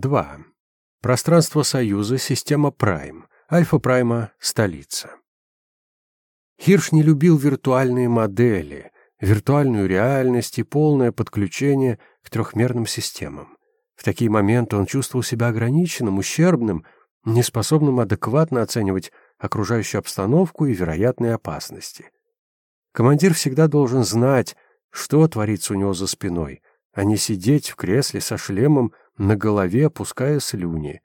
2. Пространство Союза, система Прайм. Альфа-Прайма, столица. Хирш не любил виртуальные модели, виртуальную реальность и полное подключение к трехмерным системам. В такие моменты он чувствовал себя ограниченным, ущербным, неспособным адекватно оценивать окружающую обстановку и вероятные опасности. Командир всегда должен знать, что творится у него за спиной, а не сидеть в кресле со шлемом на голове, опуская слюни.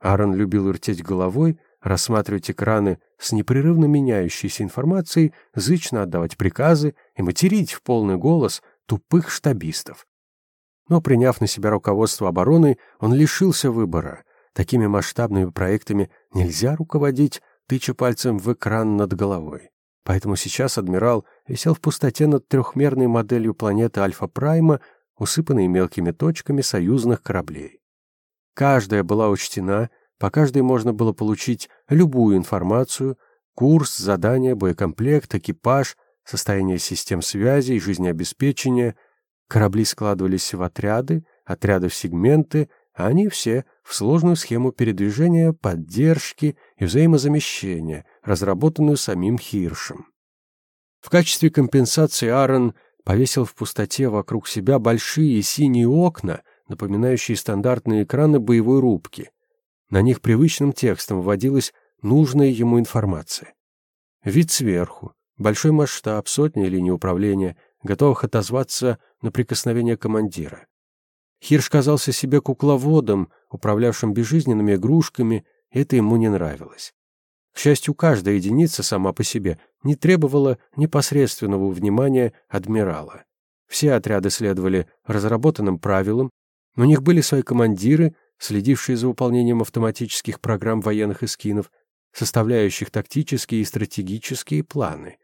Аарон любил вертеть головой, рассматривать экраны с непрерывно меняющейся информацией, зычно отдавать приказы и материть в полный голос тупых штабистов. Но, приняв на себя руководство обороны, он лишился выбора. Такими масштабными проектами нельзя руководить, тыча пальцем в экран над головой. Поэтому сейчас адмирал висел в пустоте над трехмерной моделью планеты Альфа-Прайма, усыпанной мелкими точками союзных кораблей. Каждая была учтена, по каждой можно было получить любую информацию, курс, задание, боекомплект, экипаж, состояние систем связи и жизнеобеспечения. Корабли складывались в отряды, отряды в сегменты, а они все в сложную схему передвижения, поддержки и взаимозамещения, разработанную самим Хиршем. В качестве компенсации Аарон повесил в пустоте вокруг себя большие синие окна, напоминающие стандартные экраны боевой рубки. На них привычным текстом вводилась нужная ему информация. Вид сверху, большой масштаб, сотни линий управления, готовых отозваться на прикосновение командира. Хирш казался себе кукловодом, управлявшим безжизненными игрушками, это ему не нравилось. К счастью, каждая единица сама по себе не требовала непосредственного внимания адмирала. Все отряды следовали разработанным правилам, у них были свои командиры, следившие за выполнением автоматических программ военных эскинов, составляющих тактические и стратегические планы.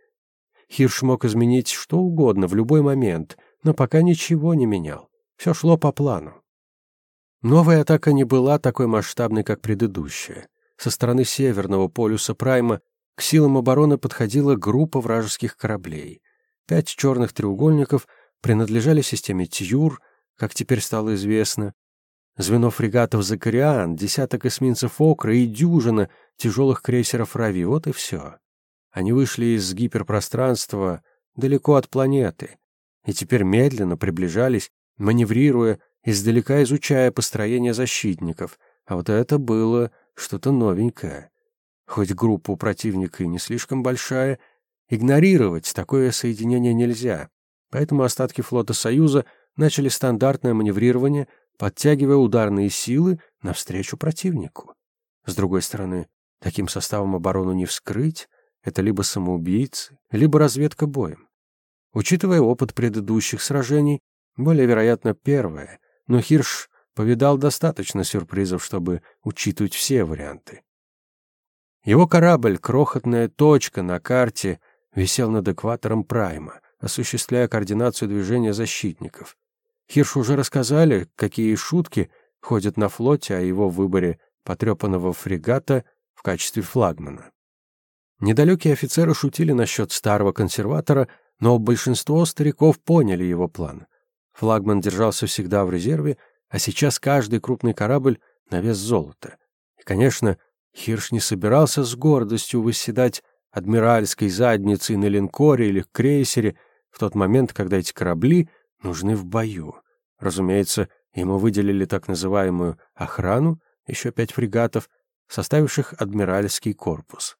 Хирш мог изменить что угодно в любой момент, но пока ничего не менял. Все шло по плану. Новая атака не была такой масштабной, как предыдущая. Со стороны северного полюса Прайма к силам обороны подходила группа вражеских кораблей. Пять черных треугольников принадлежали системе Тьюр, как теперь стало известно. Звено фрегатов «Закариан», десяток эсминцев «Окра» и дюжина тяжелых крейсеров «Рави» — вот и все. Они вышли из гиперпространства далеко от планеты и теперь медленно приближались, маневрируя, издалека изучая построение защитников, а вот это было что-то новенькое. Хоть группа у противника и не слишком большая, игнорировать такое соединение нельзя, поэтому остатки флота Союза начали стандартное маневрирование, подтягивая ударные силы навстречу противнику. С другой стороны, таким составом оборону не вскрыть, это либо самоубийцы, либо разведка боем. Учитывая опыт предыдущих сражений, более вероятно первое, но Хирш повидал достаточно сюрпризов, чтобы учитывать все варианты. Его корабль, крохотная точка на карте, висел над экватором Прайма, осуществляя координацию движения защитников. Хирш уже рассказали, какие шутки ходят на флоте о его выборе потрепанного фрегата в качестве флагмана. Недалекие офицеры шутили насчет старого консерватора, но большинство стариков поняли его план. Флагман держался всегда в резерве, а сейчас каждый крупный корабль на вес золота. И, конечно, Хирш не собирался с гордостью выседать адмиральской задницей на линкоре или крейсере в тот момент, когда эти корабли нужны в бою. Разумеется, ему выделили так называемую охрану, еще пять фрегатов, составивших адмиральский корпус.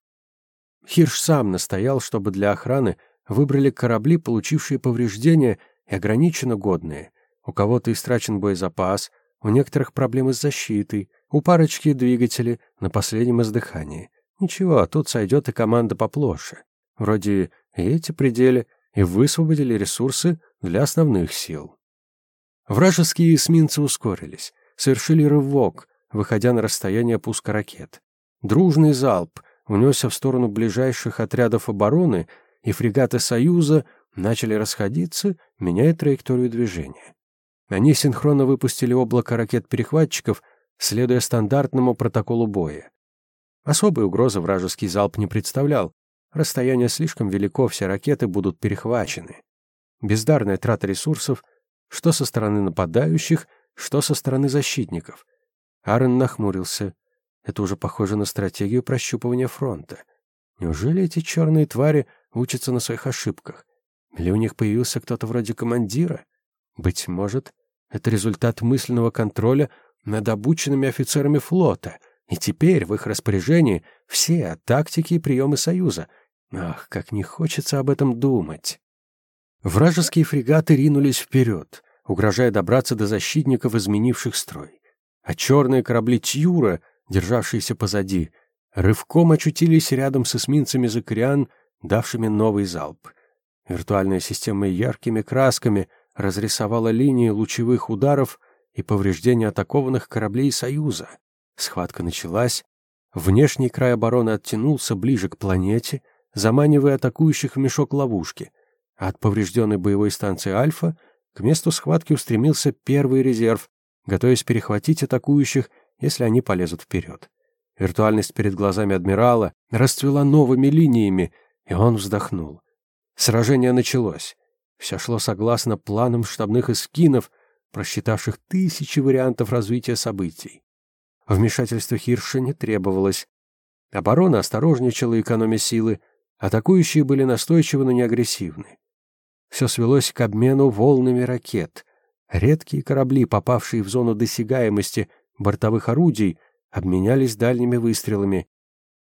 Хирш сам настоял, чтобы для охраны выбрали корабли, получившие повреждения и ограниченно годные. У кого-то истрачен боезапас, у некоторых проблемы с защитой, у парочки двигатели на последнем издыхании. Ничего, тут сойдет и команда поплоше. Вроде и эти пределы, и высвободили ресурсы для основных сил. Вражеские эсминцы ускорились, совершили рывок, выходя на расстояние пуска ракет. Дружный залп унесся в сторону ближайших отрядов обороны, и фрегаты «Союза» начали расходиться, меняя траекторию движения. Они синхронно выпустили облако ракет-перехватчиков, следуя стандартному протоколу боя. Особой угрозы вражеский залп не представлял. Расстояние слишком велико, все ракеты будут перехвачены. Бездарная трата ресурсов, что со стороны нападающих, что со стороны защитников. Аарон нахмурился. Это уже похоже на стратегию прощупывания фронта. Неужели эти черные твари учатся на своих ошибках? Или у них появился кто-то вроде командира? Быть может, это результат мысленного контроля над обученными офицерами флота, и теперь в их распоряжении все тактики и приемы Союза. Ах, как не хочется об этом думать. Вражеские фрегаты ринулись вперед, угрожая добраться до защитников, изменивших строй. А черные корабли Тьюра, державшиеся позади, рывком очутились рядом с эсминцами Закариан, давшими новый залп. Виртуальная система яркими красками разрисовала линии лучевых ударов и повреждения атакованных кораблей Союза. Схватка началась. Внешний край обороны оттянулся ближе к планете, заманивая атакующих в мешок ловушки. от поврежденной боевой станции «Альфа» к месту схватки устремился первый резерв, готовясь перехватить атакующих, если они полезут вперед. Виртуальность перед глазами адмирала расцвела новыми линиями, и он вздохнул. Сражение началось. Все шло согласно планам штабных эскинов, просчитавших тысячи вариантов развития событий. Вмешательство Хирша не требовалось. Оборона осторожничала, экономя силы. Атакующие были настойчивы, но не агрессивны. Все свелось к обмену волнами ракет. Редкие корабли, попавшие в зону досягаемости бортовых орудий, обменялись дальними выстрелами.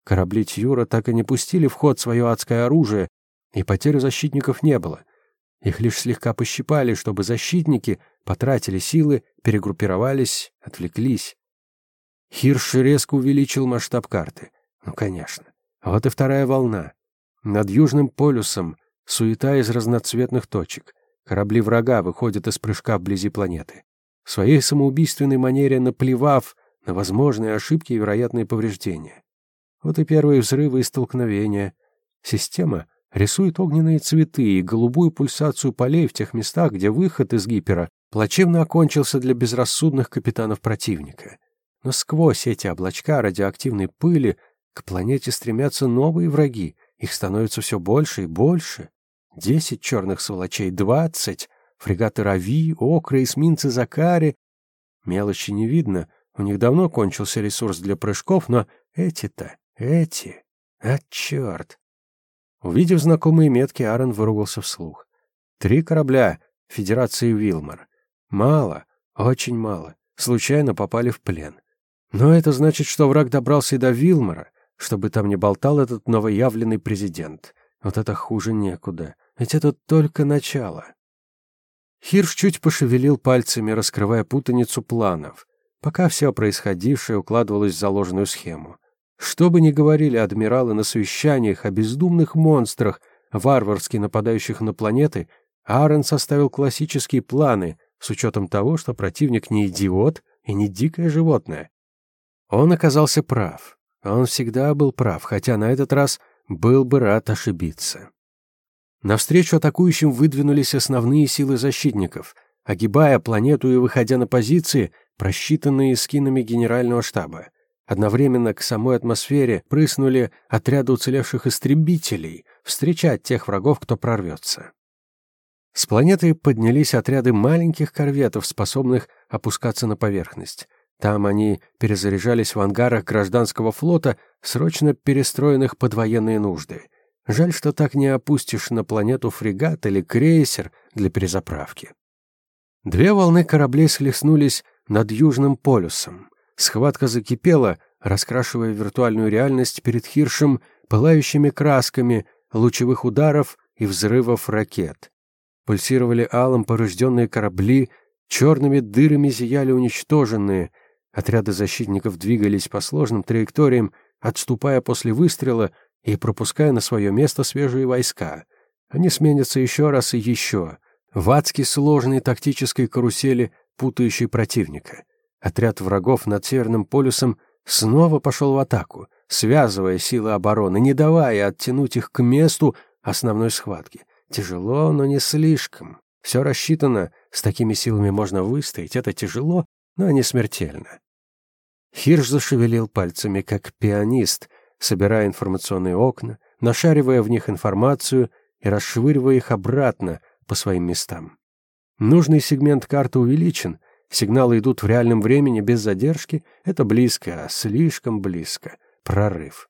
Корабли Тьюра так и не пустили в ход свое адское оружие, и потерь защитников не было. Их лишь слегка пощипали, чтобы защитники потратили силы, перегруппировались, отвлеклись. Хирш резко увеличил масштаб карты. Ну, конечно. Вот и вторая волна. Над Южным полюсом суета из разноцветных точек. Корабли врага выходят из прыжка вблизи планеты. В своей самоубийственной манере наплевав на возможные ошибки и вероятные повреждения. Вот и первые взрывы и столкновения. Система рисует огненные цветы и голубую пульсацию полей в тех местах, где выход из гипера плачевно окончился для безрассудных капитанов противника. Но сквозь эти облачка радиоактивной пыли к планете стремятся новые враги. Их становится все больше и больше. Десять черных сволочей, двадцать. Фрегаты Рави, Окра, эсминцы Закари. Мелочи не видно. У них давно кончился ресурс для прыжков, но эти-то, эти... А черт! Увидев знакомые метки, Аарон выругался вслух. Три корабля Федерации Вилмар. Мало, очень мало. Случайно попали в плен. Но это значит, что враг добрался и до Вилмора, чтобы там не болтал этот новоявленный президент. Вот это хуже некуда. Ведь это только начало. Хирш чуть пошевелил пальцами, раскрывая путаницу планов, пока все происходившее укладывалось в заложенную схему. Что бы ни говорили адмиралы на совещаниях о бездумных монстрах, варварски нападающих на планеты, Аарон составил классические планы с учетом того, что противник не идиот и не дикое животное. Он оказался прав. Он всегда был прав, хотя на этот раз был бы рад ошибиться. Навстречу атакующим выдвинулись основные силы защитников, огибая планету и выходя на позиции, просчитанные скинами генерального штаба. Одновременно к самой атмосфере прыснули отряды уцелевших истребителей встречать тех врагов, кто прорвется. С планеты поднялись отряды маленьких корветов, способных опускаться на поверхность. Там они перезаряжались в ангарах гражданского флота, срочно перестроенных под военные нужды. Жаль, что так не опустишь на планету фрегат или крейсер для перезаправки. Две волны кораблей схлестнулись над Южным полюсом. Схватка закипела, раскрашивая виртуальную реальность перед Хиршем пылающими красками лучевых ударов и взрывов ракет. Пульсировали алым порожденные корабли, черными дырами зияли уничтоженные — Отряды защитников двигались по сложным траекториям, отступая после выстрела и пропуская на свое место свежие войска. Они сменятся еще раз и еще. В адски сложной тактической карусели, путающей противника. Отряд врагов над Северным полюсом снова пошел в атаку, связывая силы обороны, не давая оттянуть их к месту основной схватки. Тяжело, но не слишком. Все рассчитано, с такими силами можно выстоять, это тяжело, но не смертельно. Хирш зашевелил пальцами, как пианист, собирая информационные окна, нашаривая в них информацию и расшвыривая их обратно по своим местам. Нужный сегмент карты увеличен, Сигналы идут в реальном времени, без задержки. Это близко, а слишком близко. Прорыв.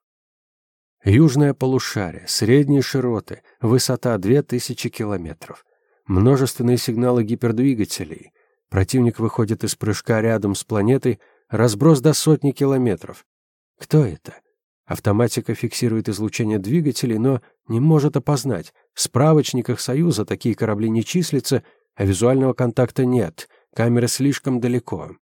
Южное полушарие, средние широты, высота 2000 километров. Множественные сигналы гипердвигателей. Противник выходит из прыжка рядом с планетой, разброс до сотни километров. Кто это? Автоматика фиксирует излучение двигателей, но не может опознать. В справочниках Союза такие корабли не числятся, а визуального контакта нет. Камера слишком далеко.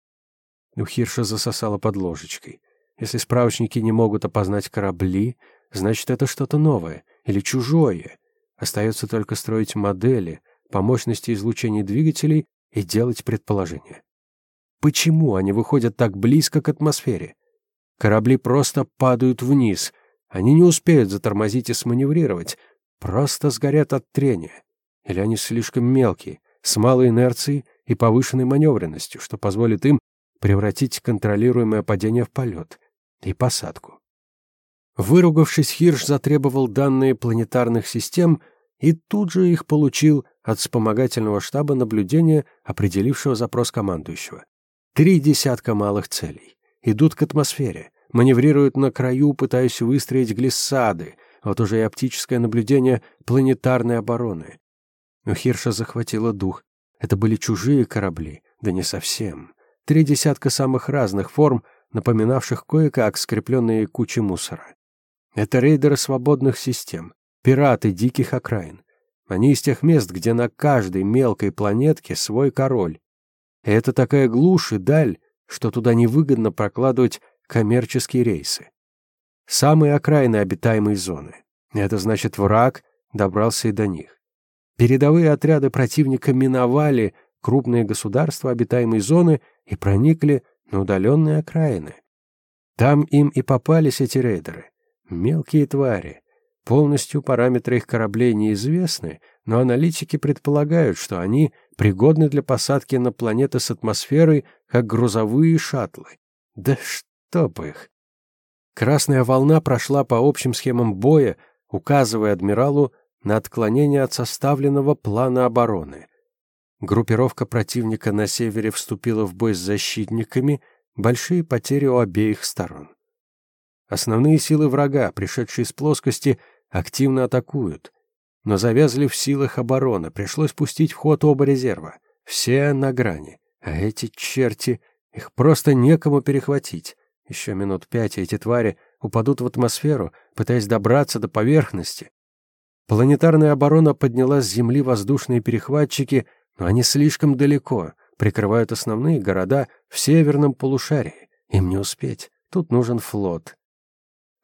У Хирша засосала под ложечкой. Если справочники не могут опознать корабли, значит, это что-то новое или чужое. Остается только строить модели по мощности излучения двигателей и делать предположения. Почему они выходят так близко к атмосфере? Корабли просто падают вниз. Они не успеют затормозить и сманеврировать. Просто сгорят от трения. Или они слишком мелкие, с малой инерцией и повышенной маневренностью, что позволит им превратить контролируемое падение в полет и посадку. Выругавшись, Хирш затребовал данные планетарных систем и тут же их получил от вспомогательного штаба наблюдения, определившего запрос командующего. Три десятка малых целей идут к атмосфере, маневрируют на краю, пытаясь выстроить глиссады, вот уже и оптическое наблюдение планетарной обороны. У Хирша захватило дух. Это были чужие корабли, да не совсем. Три десятка самых разных форм, напоминавших кое-как скрепленные кучи мусора. Это рейдеры свободных систем, пираты диких окраин. Они из тех мест, где на каждой мелкой планетке свой король. И это такая глушь и даль, что туда невыгодно прокладывать коммерческие рейсы. Самые окраины обитаемой зоны. Это значит, враг добрался и до них. Передовые отряды противника миновали крупные государства обитаемой зоны и проникли на удаленные окраины. Там им и попались эти рейдеры. Мелкие твари. Полностью параметры их кораблей неизвестны, но аналитики предполагают, что они пригодны для посадки на планеты с атмосферой, как грузовые шаттлы. Да чтоб их! Красная волна прошла по общим схемам боя, указывая адмиралу на отклонение от составленного плана обороны. Группировка противника на севере вступила в бой с защитниками, большие потери у обеих сторон. Основные силы врага, пришедшие с плоскости, активно атакуют но завязли в силах обороны, пришлось пустить в ход оба резерва. Все на грани. А эти черти, их просто некому перехватить. Еще минут пять, и эти твари упадут в атмосферу, пытаясь добраться до поверхности. Планетарная оборона подняла с Земли воздушные перехватчики, но они слишком далеко, прикрывают основные города в северном полушарии. Им не успеть, тут нужен флот.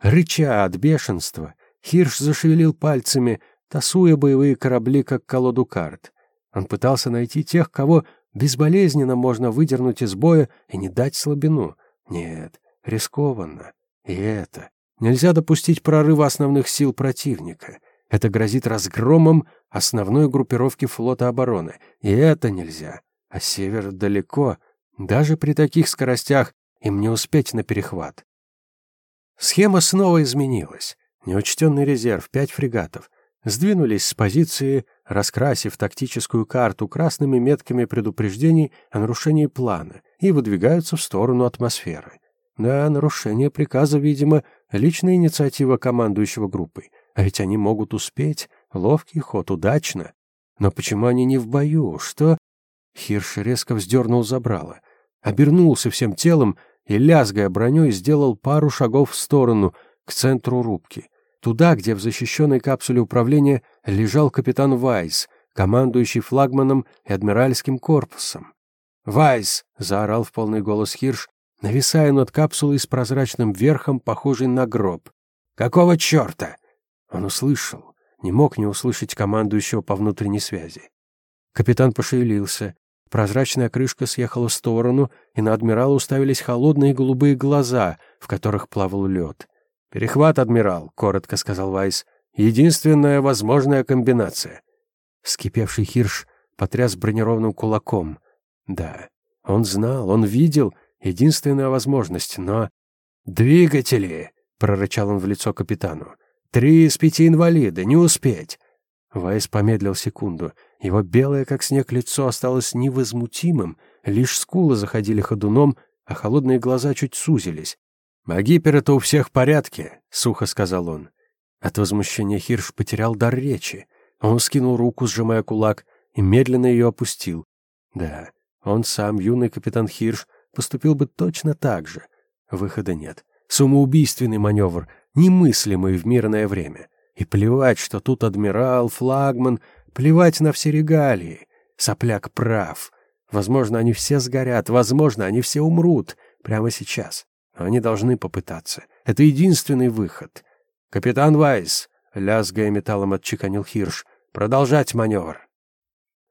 Рыча от бешенства, Хирш зашевелил пальцами, тасуя боевые корабли как колоду карт. Он пытался найти тех, кого безболезненно можно выдернуть из боя и не дать слабину. Нет, рискованно. И это. Нельзя допустить прорыва основных сил противника. Это грозит разгромом основной группировки флота обороны. И это нельзя. А север далеко. Даже при таких скоростях им не успеть на перехват. Схема снова изменилась. Неучтенный резерв, пять фрегатов — сдвинулись с позиции, раскрасив тактическую карту красными метками предупреждений о нарушении плана и выдвигаются в сторону атмосферы. Да, нарушение приказа, видимо, личная инициатива командующего группой. А ведь они могут успеть. Ловкий ход, удачно. Но почему они не в бою? Что? Хирш резко вздернул забрало. Обернулся всем телом и, лязгая броней, сделал пару шагов в сторону, к центру рубки. Туда, где в защищенной капсуле управления лежал капитан Вайс, командующий флагманом и адмиральским корпусом. «Вайс!» — заорал в полный голос Хирш, нависая над капсулой с прозрачным верхом, похожей на гроб. «Какого черта?» Он услышал, не мог не услышать командующего по внутренней связи. Капитан пошевелился, прозрачная крышка съехала в сторону, и на адмирала уставились холодные голубые глаза, в которых плавал лед. «Перехват, адмирал», — коротко сказал Вайс. «Единственная возможная комбинация». Вскипевший Хирш потряс бронированным кулаком. Да, он знал, он видел единственная возможность, но... «Двигатели!» — прорычал он в лицо капитану. «Три из пяти инвалида, не успеть!» Вайс помедлил секунду. Его белое, как снег, лицо осталось невозмутимым, Лишь скулы заходили ходуном, а холодные глаза чуть сузились. «А гипер-то у всех в порядке», — сухо сказал он. От возмущения Хирш потерял дар речи. Он скинул руку, сжимая кулак, и медленно ее опустил. Да, он сам, юный капитан Хирш, поступил бы точно так же. Выхода нет. Самоубийственный маневр, немыслимый в мирное время. И плевать, что тут адмирал, флагман, плевать на все регалии. Сопляк прав. Возможно, они все сгорят, возможно, они все умрут прямо сейчас. Они должны попытаться. Это единственный выход. «Капитан Вайс!» — лязгая металлом отчеканил Хирш. «Продолжать маневр!»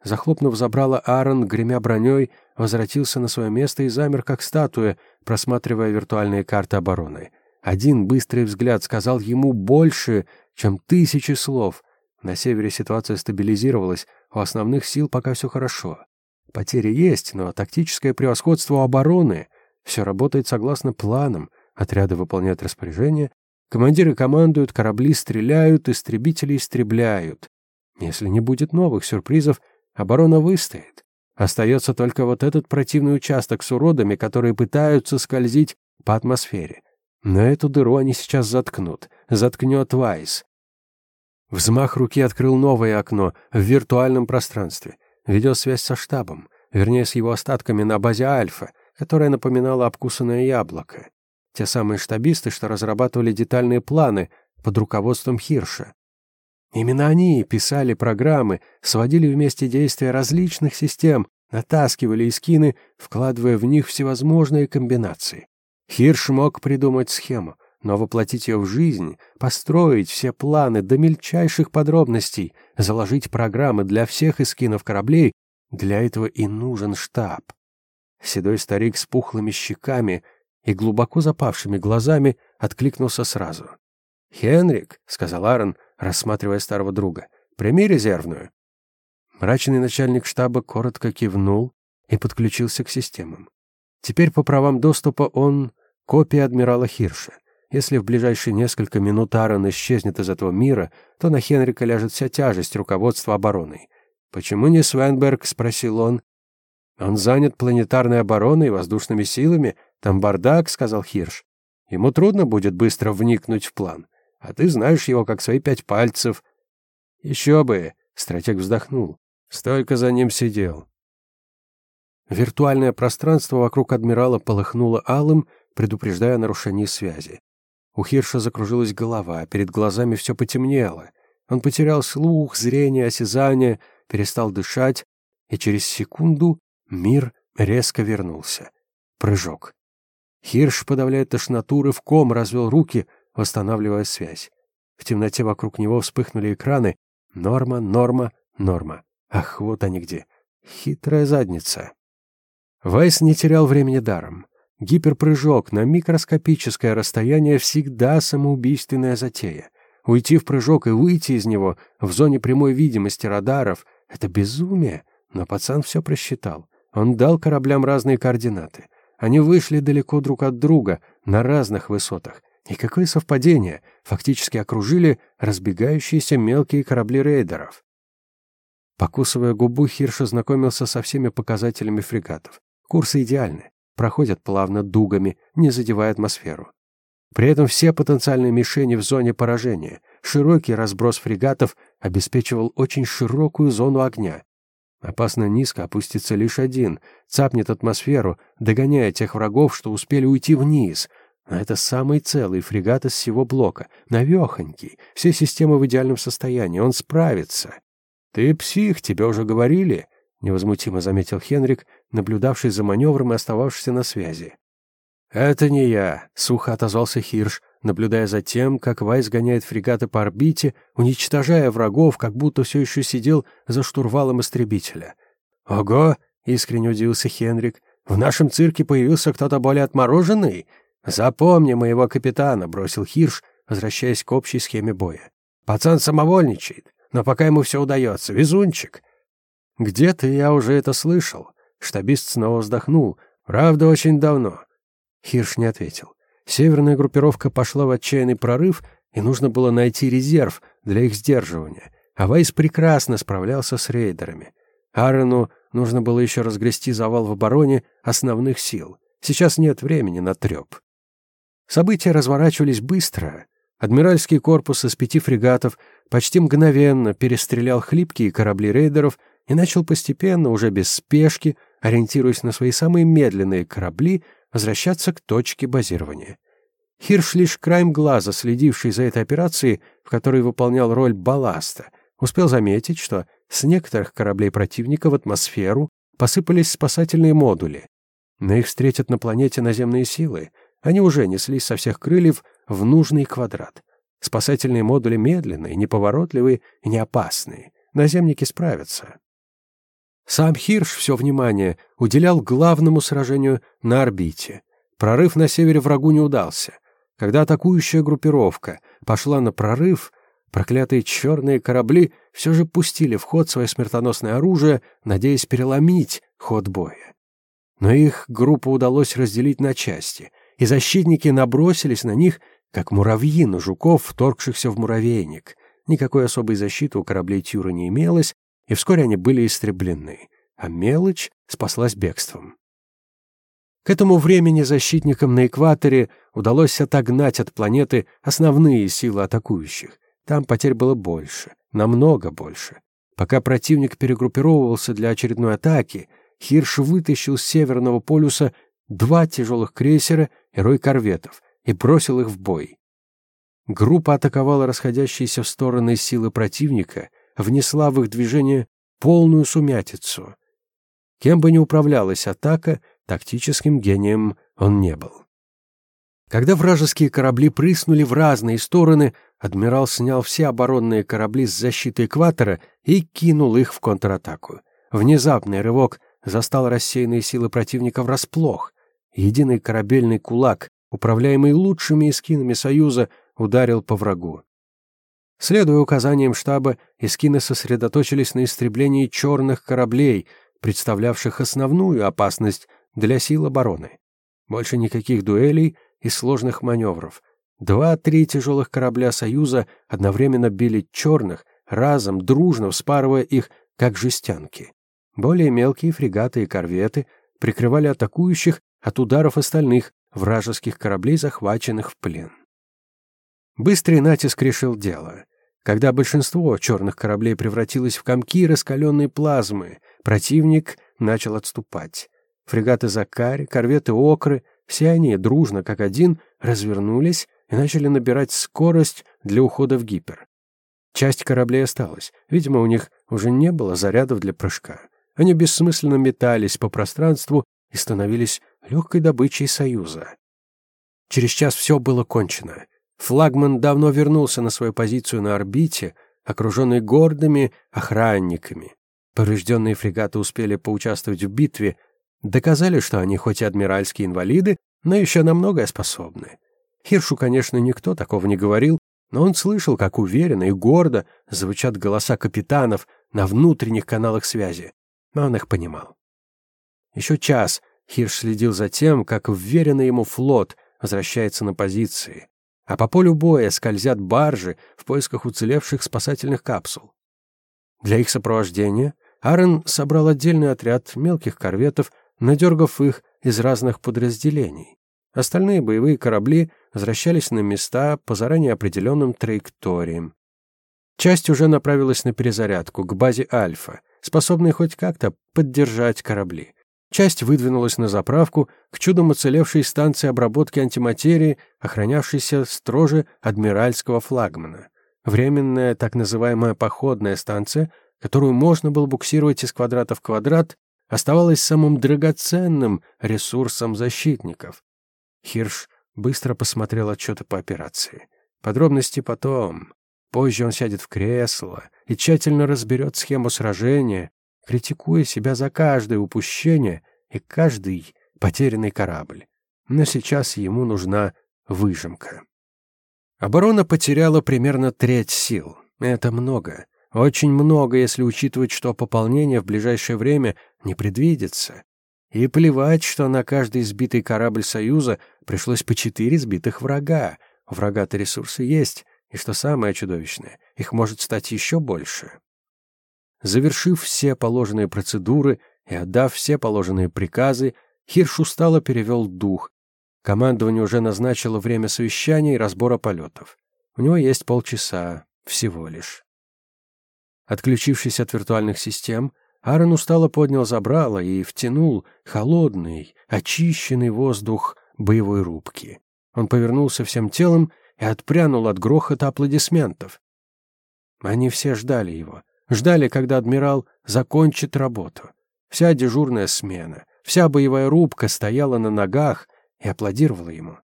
Захлопнув забрало Аарон, гремя броней, возвратился на свое место и замер, как статуя, просматривая виртуальные карты обороны. Один быстрый взгляд сказал ему больше, чем тысячи слов. На севере ситуация стабилизировалась, у основных сил пока все хорошо. Потери есть, но тактическое превосходство у обороны. Все работает согласно планам, отряды выполняют распоряжения, командиры командуют, корабли стреляют, истребители истребляют. Если не будет новых сюрпризов, оборона выстоит. Остается только вот этот противный участок с уродами, которые пытаются скользить по атмосфере. Но эту дыру они сейчас заткнут. Заткнет Вайс. Взмах руки открыл новое окно в виртуальном пространстве. Видеосвязь со штабом, вернее, с его остатками на базе Альфа, которая напоминала обкусанное яблоко. Те самые штабисты, что разрабатывали детальные планы под руководством Хирша. Именно они писали программы, сводили вместе действия различных систем, натаскивали эскины, вкладывая в них всевозможные комбинации. Хирш мог придумать схему, но воплотить ее в жизнь, построить все планы до мельчайших подробностей, заложить программы для всех эскинов кораблей, для этого и нужен штаб. Седой старик с пухлыми щеками и глубоко запавшими глазами откликнулся сразу. «Хенрик», — сказал Аарон, рассматривая старого друга, — «прими резервную». Мрачный начальник штаба коротко кивнул и подключился к системам. Теперь по правам доступа он копия адмирала Хирша. Если в ближайшие несколько минут Аарон исчезнет из этого мира, то на Хенрика ляжет вся тяжесть руководства обороной. «Почему не Свенберг?» — спросил он. «Он занят планетарной обороной и воздушными силами. Там бардак», — сказал Хирш. «Ему трудно будет быстро вникнуть в план. А ты знаешь его как свои пять пальцев». «Еще бы!» — стратег вздохнул. «Столько за ним сидел». Виртуальное пространство вокруг адмирала полыхнуло алым, предупреждая о нарушении связи. У Хирша закружилась голова, перед глазами все потемнело. Он потерял слух, зрение, осязание, перестал дышать, и через секунду мир резко вернулся. Прыжок. Хирш, подавляя тошноту, рывком развел руки, восстанавливая связь. В темноте вокруг него вспыхнули экраны. Норма, норма, норма. Ах, вот они где. Хитрая задница. Вайс не терял времени даром. Гиперпрыжок на микроскопическое расстояние всегда самоубийственная затея. Уйти в прыжок и выйти из него в зоне прямой видимости радаров — это безумие. Но пацан все просчитал. Он дал кораблям разные координаты. Они вышли далеко друг от друга, на разных высотах. И какое совпадение! Фактически окружили разбегающиеся мелкие корабли рейдеров. Покусывая губу, Хирш ознакомился со всеми показателями фрегатов. Курсы идеальны проходят плавно дугами, не задевая атмосферу. При этом все потенциальные мишени в зоне поражения, широкий разброс фрегатов обеспечивал очень широкую зону огня. Опасно низко опустится лишь один, цапнет атмосферу, догоняя тех врагов, что успели уйти вниз. Но это самый целый фрегат из всего блока, навехонький, все системы в идеальном состоянии, он справится. «Ты псих, тебе уже говорили?» — невозмутимо заметил Хенрик, наблюдавший за маневром и остававшийся на связи. «Это не я», — сухо отозвался Хирш, наблюдая за тем, как Вайс гоняет фрегаты по орбите, уничтожая врагов, как будто все еще сидел за штурвалом истребителя. «Ого!» — искренне удивился Хенрик. «В нашем цирке появился кто-то более отмороженный? Запомни моего капитана», — бросил Хирш, возвращаясь к общей схеме боя. «Пацан самовольничает, но пока ему все удается. Везунчик. «Где-то я уже это слышал». Штабист снова вздохнул. «Правда, очень давно». Хирш не ответил. Северная группировка пошла в отчаянный прорыв, и нужно было найти резерв для их сдерживания. А Вайс прекрасно справлялся с рейдерами. Аарону нужно было еще разгрести завал в обороне основных сил. Сейчас нет времени на треп. События разворачивались быстро. Адмиральский корпус из пяти фрегатов почти мгновенно перестрелял хлипкие корабли рейдеров и начал постепенно, уже без спешки, ориентируясь на свои самые медленные корабли, возвращаться к точке базирования. Хирш, лишь краем глаза, следивший за этой операцией, в которой выполнял роль балласта, успел заметить, что с некоторых кораблей противника в атмосферу посыпались спасательные модули. Но их встретят на планете наземные силы. Они уже неслись со всех крыльев в нужный квадрат. Спасательные модули медленные, неповоротливые и не опасные. Наземники справятся. Сам Хирш все внимание уделял главному сражению на орбите. Прорыв на севере врагу не удался. Когда атакующая группировка пошла на прорыв, проклятые черные корабли все же пустили в ход свое смертоносное оружие, надеясь переломить ход боя. Но их группу удалось разделить на части, и защитники набросились на них, как муравьи на жуков, вторгшихся в муравейник. Никакой особой защиты у кораблей Тюра не имелось, и вскоре они были истреблены, а мелочь спаслась бегством. К этому времени защитникам на экваторе удалось отогнать от планеты основные силы атакующих. Там потерь было больше, намного больше. Пока противник перегруппировывался для очередной атаки, Хирш вытащил с Северного полюса два тяжелых крейсера и рой корветов и бросил их в бой. Группа атаковала расходящиеся в стороны силы противника, внесла в их движение полную сумятицу. Кем бы ни управлялась атака, тактическим гением он не был. Когда вражеские корабли прыснули в разные стороны, адмирал снял все оборонные корабли с защиты экватора и кинул их в контратаку. Внезапный рывок застал рассеянные силы противника врасплох. Единый корабельный кулак, управляемый лучшими эскинами Союза, ударил по врагу. Следуя указаниям штаба, эскины сосредоточились на истреблении черных кораблей, представлявших основную опасность для сил обороны. Больше никаких дуэлей и сложных маневров. Два-три тяжелых корабля «Союза» одновременно били черных, разом, дружно вспарывая их, как жестянки. Более мелкие фрегаты и корветы прикрывали атакующих от ударов остальных вражеских кораблей, захваченных в плен. Быстрый натиск решил дело. Когда большинство черных кораблей превратилось в комки раскаленной плазмы, противник начал отступать. Фрегаты Закари, корветы Окры, все они дружно, как один, развернулись и начали набирать скорость для ухода в гипер. Часть кораблей осталась. Видимо, у них уже не было зарядов для прыжка. Они бессмысленно метались по пространству и становились легкой добычей Союза. Через час все было кончено. Флагман давно вернулся на свою позицию на орбите, окруженный гордыми охранниками. Поврежденные фрегаты успели поучаствовать в битве, доказали, что они хоть и адмиральские инвалиды, но еще на многое способны. Хиршу, конечно, никто такого не говорил, но он слышал, как уверенно и гордо звучат голоса капитанов на внутренних каналах связи, но он их понимал. Еще час Хирш следил за тем, как уверенно ему флот возвращается на позиции а по полю боя скользят баржи в поисках уцелевших спасательных капсул. Для их сопровождения Арен собрал отдельный отряд мелких корветов, надергав их из разных подразделений. Остальные боевые корабли возвращались на места по заранее определенным траекториям. Часть уже направилась на перезарядку к базе Альфа, способной хоть как-то поддержать корабли. Часть выдвинулась на заправку к чудом уцелевшей станции обработки антиматерии, охранявшейся строже адмиральского флагмана. Временная так называемая походная станция, которую можно было буксировать из квадрата в квадрат, оставалась самым драгоценным ресурсом защитников. Хирш быстро посмотрел отчеты по операции. Подробности потом. Позже он сядет в кресло и тщательно разберет схему сражения, критикуя себя за каждое упущение и каждый потерянный корабль. Но сейчас ему нужна выжимка. Оборона потеряла примерно треть сил. Это много. Очень много, если учитывать, что пополнение в ближайшее время не предвидится. И плевать, что на каждый сбитый корабль Союза пришлось по четыре сбитых врага. У врага-то ресурсы есть, и что самое чудовищное, их может стать еще больше. Завершив все положенные процедуры, и отдав все положенные приказы, Хирш устало перевел дух. Командование уже назначило время совещания и разбора полетов. У него есть полчаса всего лишь. Отключившись от виртуальных систем, Аарон устало поднял забрало и втянул холодный, очищенный воздух боевой рубки. Он повернулся всем телом и отпрянул от грохота аплодисментов. Они все ждали его. Ждали, когда адмирал закончит работу. Вся дежурная смена, вся боевая рубка стояла на ногах и аплодировала ему.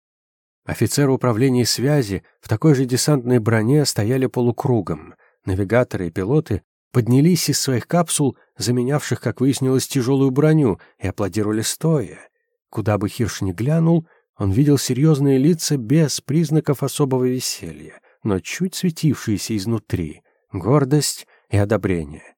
Офицеры управления связи в такой же десантной броне стояли полукругом. Навигаторы и пилоты поднялись из своих капсул, заменявших, как выяснилось, тяжелую броню, и аплодировали стоя. Куда бы Хирш ни глянул, он видел серьезные лица без признаков особого веселья, но чуть светившиеся изнутри, гордость и одобрение.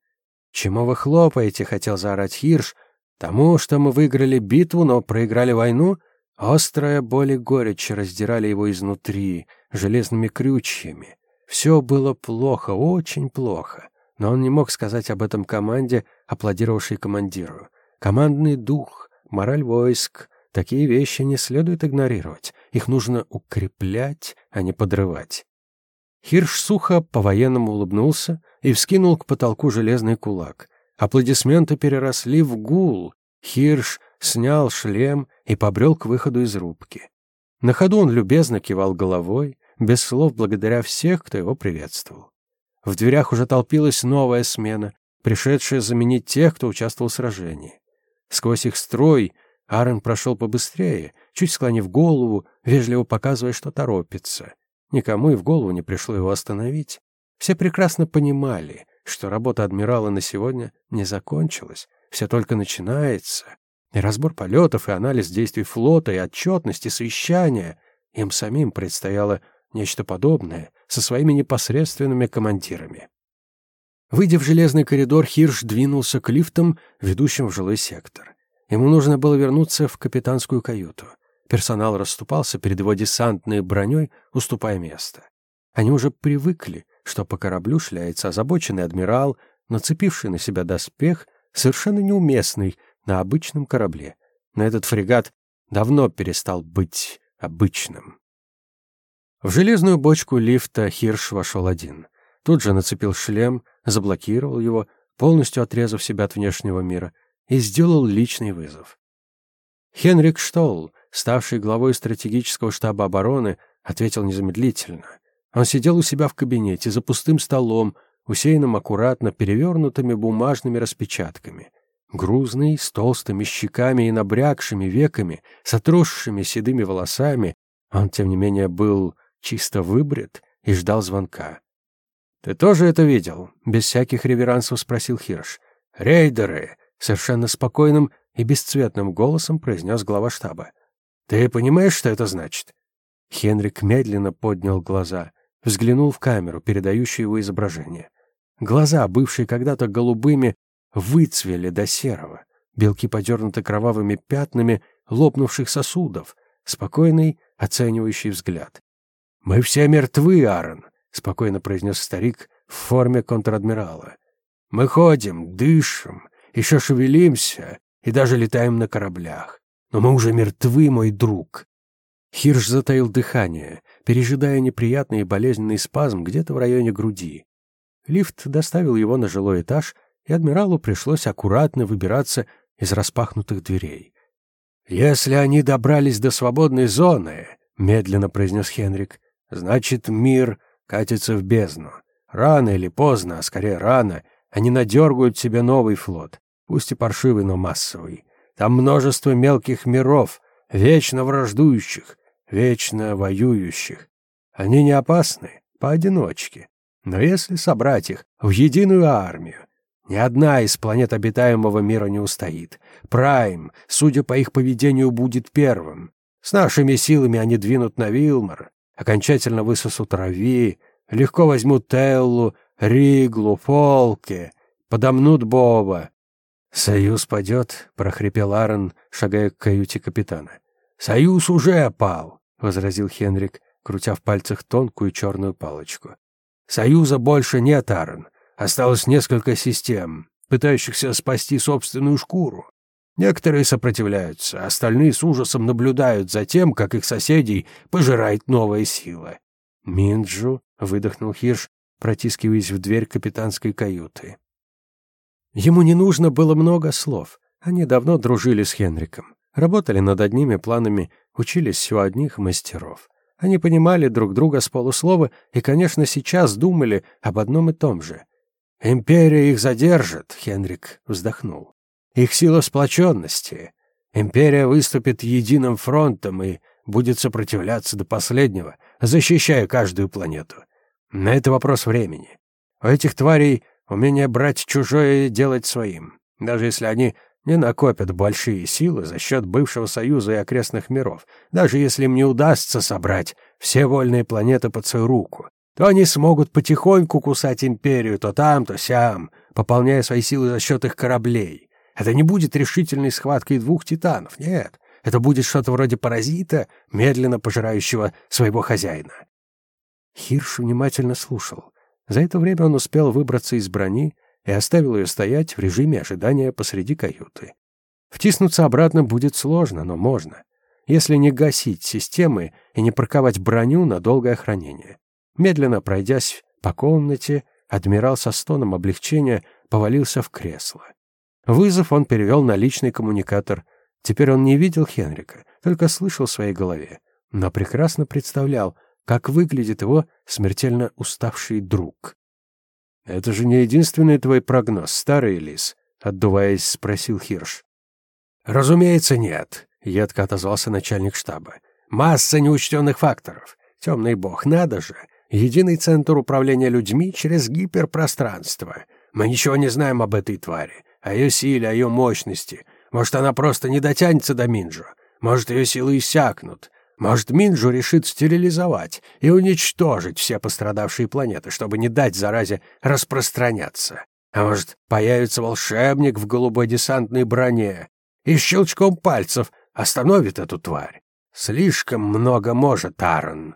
«Чему вы хлопаете?» — хотел заорать Хирш. «Тому, что мы выиграли битву, но проиграли войну?» Острая боль и горечь раздирали его изнутри, железными крючьями. Все было плохо, очень плохо. Но он не мог сказать об этом команде, аплодировавшей командиру. Командный дух, мораль войск — такие вещи не следует игнорировать. Их нужно укреплять, а не подрывать. Хирш сухо по-военному улыбнулся и вскинул к потолку железный кулак. Аплодисменты переросли в гул. Хирш снял шлем и побрел к выходу из рубки. На ходу он любезно кивал головой, без слов благодаря всех, кто его приветствовал. В дверях уже толпилась новая смена, пришедшая заменить тех, кто участвовал в сражении. Сквозь их строй Аарон прошел побыстрее, чуть склонив голову, вежливо показывая, что торопится. Никому и в голову не пришло его остановить. Все прекрасно понимали, что работа адмирала на сегодня не закончилась, все только начинается. И разбор полетов, и анализ действий флота, и отчетность, и совещания. Им самим предстояло нечто подобное со своими непосредственными командирами. Выйдя в железный коридор, Хирш двинулся к лифтам, ведущим в жилой сектор. Ему нужно было вернуться в капитанскую каюту. Персонал расступался перед его десантной броней, уступая место. Они уже привыкли, что по кораблю шляется озабоченный адмирал, нацепивший на себя доспех, совершенно неуместный на обычном корабле. Но этот фрегат давно перестал быть обычным. В железную бочку лифта Хирш вошел один. Тут же нацепил шлем, заблокировал его, полностью отрезав себя от внешнего мира, и сделал личный вызов. Хенрик Штолл, ставший главой стратегического штаба обороны, ответил незамедлительно. Он сидел у себя в кабинете за пустым столом, усеянным аккуратно перевернутыми бумажными распечатками. Грузный, с толстыми щеками и набрякшими веками, с отросшими седыми волосами, он, тем не менее, был чисто выбрит и ждал звонка. «Ты тоже это видел?» — без всяких реверансов спросил Хирш. «Рейдеры!» — совершенно спокойным и бесцветным голосом произнес глава штаба. «Ты понимаешь, что это значит?» Хенрик медленно поднял глаза, взглянул в камеру, передающую его изображение. Глаза, бывшие когда-то голубыми, выцвели до серого. Белки подернуты кровавыми пятнами лопнувших сосудов. Спокойный, оценивающий взгляд. «Мы все мертвы, Аарон», — спокойно произнес старик в форме контр-адмирала. «Мы ходим, дышим, еще шевелимся и даже летаем на кораблях. Но мы уже мертвы, мой друг». Хирш затаил дыхание, пережидая неприятный и болезненный спазм где-то в районе груди. Лифт доставил его на жилой этаж, и адмиралу пришлось аккуратно выбираться из распахнутых дверей. «Если они добрались до свободной зоны», — медленно произнес Хенрик, — «значит, мир катится в бездну. Рано или поздно, а скорее рано, они надергают себе новый флот, пусть и паршивый, но массовый. Там множество мелких миров, вечно враждующих, вечно воюющих. Они не опасны, поодиночке. Но если собрать их в единую армию, ни одна из планет обитаемого мира не устоит. Прайм, судя по их поведению, будет первым. С нашими силами они двинут на Вилмар, окончательно высосут Рави, легко возьмут Теллу, Риглу, Фолке, подомнут Боба. «Союз падет», — прохрипел Аарон, шагая к каюте капитана. «Союз уже опал», — возразил Хенрик, крутя в пальцах тонкую черную палочку. «Союза больше нет, Аарон. Осталось несколько систем. пытающихся спасти собственную шкуру. Некоторые сопротивляются, остальные с ужасом наблюдают за тем, как их соседей пожирает новая сила. «Минджу», — выдохнул Хирш, протискиваясь в дверь капитанской каюты. Ему не нужно было много слов. Они давно дружили с Хенриком, работали над одними планами, учились у одних мастеров. Они понимали друг друга с полуслова и, конечно, сейчас думали об одном и том же. «Империя их задержит», — Хенрик вздохнул. «Их сила сплоченности. Империя выступит единым фронтом и будет сопротивляться до последнего, защищая каждую планету. Но это вопрос времени. У этих тварей умение брать чужое и делать своим, даже если они не накопят большие силы за счет бывшего союза и окрестных миров, даже если им не удастся собрать все вольные планеты под свою руку, то они смогут потихоньку кусать империю то там, то сям, пополняя свои силы за счет их кораблей. Это не будет решительной схваткой двух титанов, нет. Это будет что-то вроде паразита, медленно пожирающего своего хозяина. Хирш внимательно слушал. За это время он успел выбраться из брони и оставил ее стоять в режиме ожидания посреди каюты. Втиснуться обратно будет сложно, но можно, если не гасить системы и не парковать броню на долгое хранение. Медленно пройдясь по комнате, адмирал со стоном облегчения повалился в кресло. Вызов он перевел на личный коммуникатор. Теперь он не видел Хенрика, только слышал в своей голове, но прекрасно представлял, как выглядит его смертельно уставший друг. «Это же не единственный твой прогноз, старый лис?» — отдуваясь, спросил Хирш. «Разумеется, нет», — едко отозвался начальник штаба. «Масса неучтенных факторов. Темный бог, надо же. Единый центр управления людьми через гиперпространство. Мы ничего не знаем об этой твари, о ее силе, о ее мощности. Может, она просто не дотянется до Минджо. Может, ее силы иссякнут. Может, Минджу решит стерилизовать и уничтожить все пострадавшие планеты, чтобы не дать заразе распространяться. А может, появится волшебник в голубой десантной броне и щелчком пальцев остановит эту тварь. Слишком много может Аарон.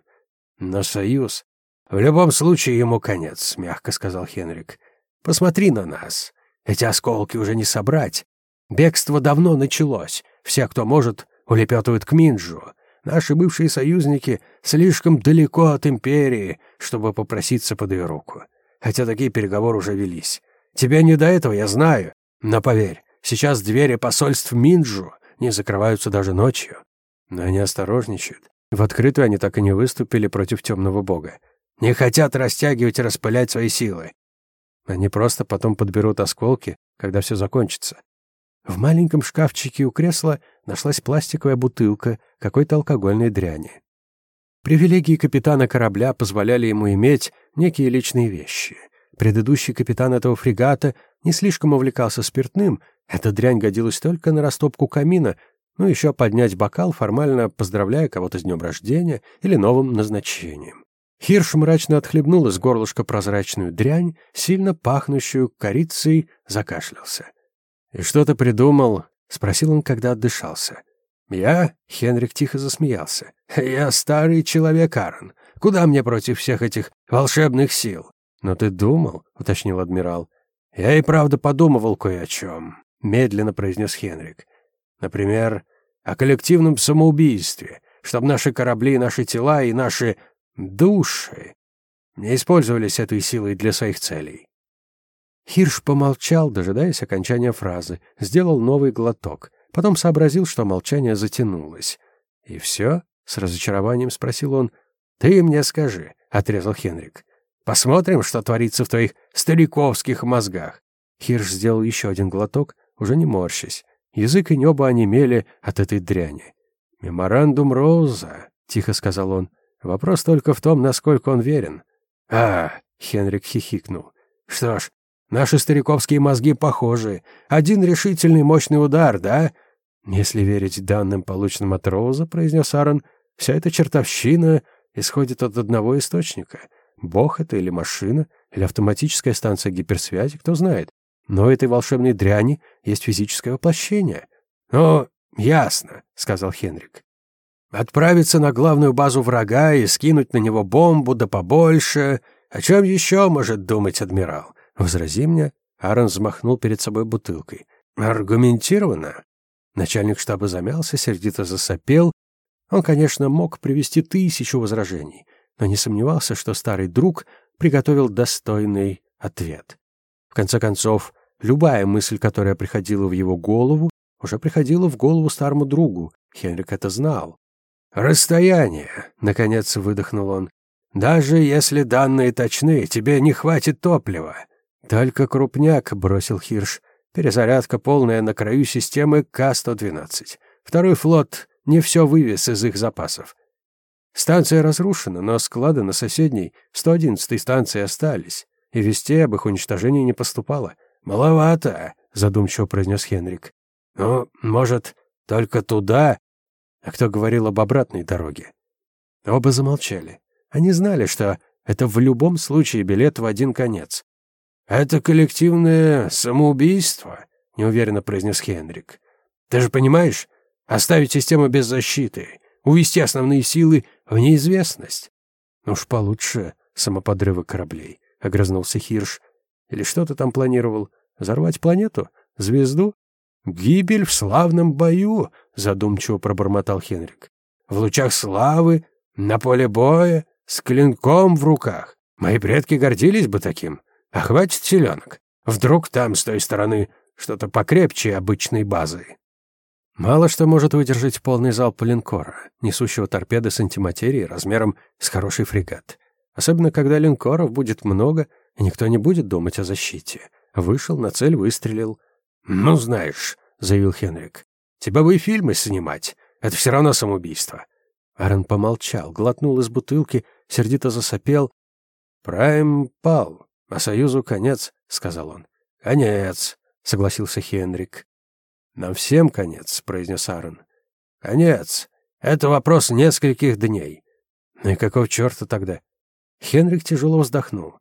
Но Союз... В любом случае ему конец, мягко сказал Хенрик. Посмотри на нас. Эти осколки уже не собрать. Бегство давно началось. Все, кто может, улепетывают к Минджу. Наши бывшие союзники слишком далеко от империи, чтобы попроситься под ее руку. Хотя такие переговоры уже велись. Тебе не до этого, я знаю. Но поверь, сейчас двери посольств Минджу не закрываются даже ночью. Но они осторожничают. В открытую они так и не выступили против темного бога. Не хотят растягивать и распылять свои силы. Они просто потом подберут осколки, когда все закончится. В маленьком шкафчике у кресла нашлась пластиковая бутылка какой-то алкогольной дряни. Привилегии капитана корабля позволяли ему иметь некие личные вещи. Предыдущий капитан этого фрегата не слишком увлекался спиртным, эта дрянь годилась только на растопку камина, ну еще поднять бокал, формально поздравляя кого-то с днем рождения или новым назначением. Хирш мрачно отхлебнул из горлышка прозрачную дрянь, сильно пахнущую корицей, закашлялся. «И что ты придумал?» — спросил он, когда отдышался. «Я?» — Хенрик тихо засмеялся. «Я старый человек, Аарон. Куда мне против всех этих волшебных сил?» «Но ты думал?» — уточнил адмирал. «Я и правда подумывал кое о чем», — медленно произнес Хенрик. «Например, о коллективном самоубийстве, чтобы наши корабли, наши тела и наши души не использовались этой силой для своих целей. Хирш помолчал, дожидаясь окончания фразы, сделал новый глоток, потом сообразил, что молчание затянулось. «И все?» — с разочарованием спросил он. «Ты мне скажи», — отрезал Хенрик. «Посмотрим, что творится в твоих стариковских мозгах». Хирш сделал еще один глоток, уже не морщась. Язык и небо онемели от этой дряни. «Меморандум Роуза», — тихо сказал он. «Вопрос только в том, насколько он верен». «А!» — Хенрик хихикнул. «Что ж, Наши стариковские мозги похожи. Один решительный мощный удар, да? Если верить данным, полученным от Роуза, произнес Аарон, вся эта чертовщина исходит от одного источника. Бог это или машина, или автоматическая станция гиперсвязи, кто знает. Но этой волшебной дряни есть физическое воплощение. «О, ясно», — сказал Хенрик. «Отправиться на главную базу врага и скинуть на него бомбу да побольше. О чем еще может думать адмирал? Возрази мне. Аарон взмахнул перед собой бутылкой. «Аргументированно?» Начальник штаба замялся, сердито засопел. Он, конечно, мог привести тысячу возражений, но не сомневался, что старый друг приготовил достойный ответ. В конце концов, любая мысль, которая приходила в его голову, уже приходила в голову старому другу. Хенрик это знал. «Расстояние», — наконец выдохнул он. «Даже если данные точны, тебе не хватит топлива». «Только крупняк», — бросил Хирш. «Перезарядка полная на краю системы К-112. Второй флот не все вывез из их запасов. Станция разрушена, но склады на соседней 111-й станции остались, и вестей об их уничтожении не поступало. «Маловато», — задумчиво произнес Хенрик. «Ну, может, только туда?» А кто говорил об обратной дороге? Оба замолчали. Они знали, что это в любом случае билет в один конец. «Это коллективное самоубийство», — неуверенно произнес Хенрик. «Ты же понимаешь, оставить систему без защиты, увести основные силы в неизвестность. Ну уж получше самоподрывы кораблей, — огрызнулся Хирш. Или что ты там планировал? Взорвать планету? Звезду? Гибель в славном бою, — задумчиво пробормотал Хенрик. В лучах славы, на поле боя, с клинком в руках. Мои предки гордились бы таким. А хватит селенок. Вдруг там, с той стороны, что-то покрепче обычной базы. Мало что может выдержать полный залп линкора, несущего торпеды с антиматерией размером с хороший фрегат. Особенно, когда линкоров будет много, и никто не будет думать о защите. Вышел на цель, выстрелил. «Ну, знаешь», — заявил Хенрик, — «тебя бы и фильмы снимать. Это все равно самоубийство». Аарон помолчал, глотнул из бутылки, сердито засопел. «Прайм пал, а Союзу конец», — сказал он. «Конец», — согласился Хенрик. «Нам всем конец», — произнес Аарон. «Конец. Это вопрос нескольких дней». «Ну и какого черта тогда?» Хенрик тяжело вздохнул.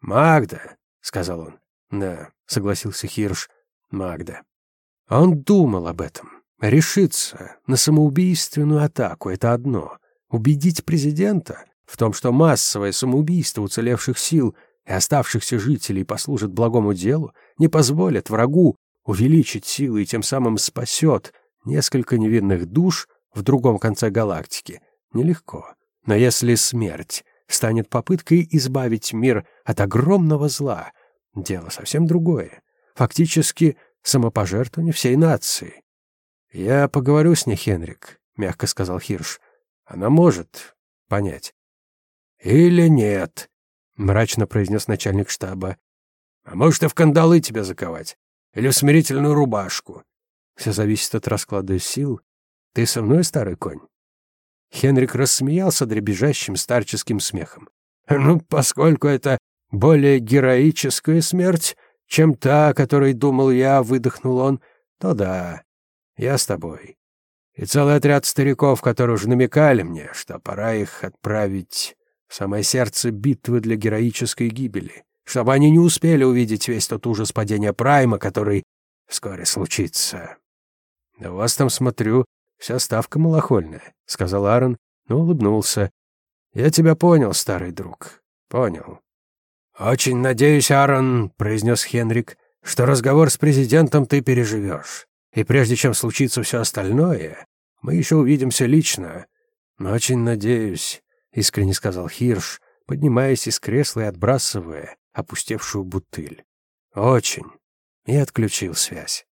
«Магда», — сказал он. «Да», — согласился Хирш. «Магда». Он думал об этом. Решиться на самоубийственную атаку — это одно. Убедить президента в том, что массовое самоубийство уцелевших сил и оставшихся жителей послужит благому делу, не позволит врагу увеличить силы и тем самым спасет несколько невинных душ в другом конце галактики, нелегко. Но если смерть станет попыткой избавить мир от огромного зла, дело совсем другое. Фактически самопожертвование всей нации. «Я поговорю с ней, Хенрик», — мягко сказал Хирш. «Она может понять». «Или нет», — мрачно произнес начальник штаба. «А может, и в кандалы тебя заковать. Или в смирительную рубашку. Все зависит от расклада сил. Ты со мной, старый конь?» Хенрик рассмеялся дребезжащим старческим смехом. «Ну, поскольку это более героическая смерть, чем та, о которой думал я, выдохнул он, то да, я с тобой. И целый отряд стариков, которые уже намекали мне, что пора их отправить самое сердце битвы для героической гибели чтобы они не успели увидеть весь тот ужас падения Прайма, который вскоре случится. «Да у вас там, смотрю, вся ставка малохольная», — сказал Аарон, но улыбнулся. «Я тебя понял, старый друг, понял». «Очень надеюсь, Аарон», — произнес Хенрик, «что разговор с президентом ты переживешь. И прежде чем случится все остальное, мы еще увидимся лично». «Очень надеюсь», — искренне сказал Хирш, поднимаясь из кресла и отбрасывая опустевшую бутыль. Очень. И отключил связь.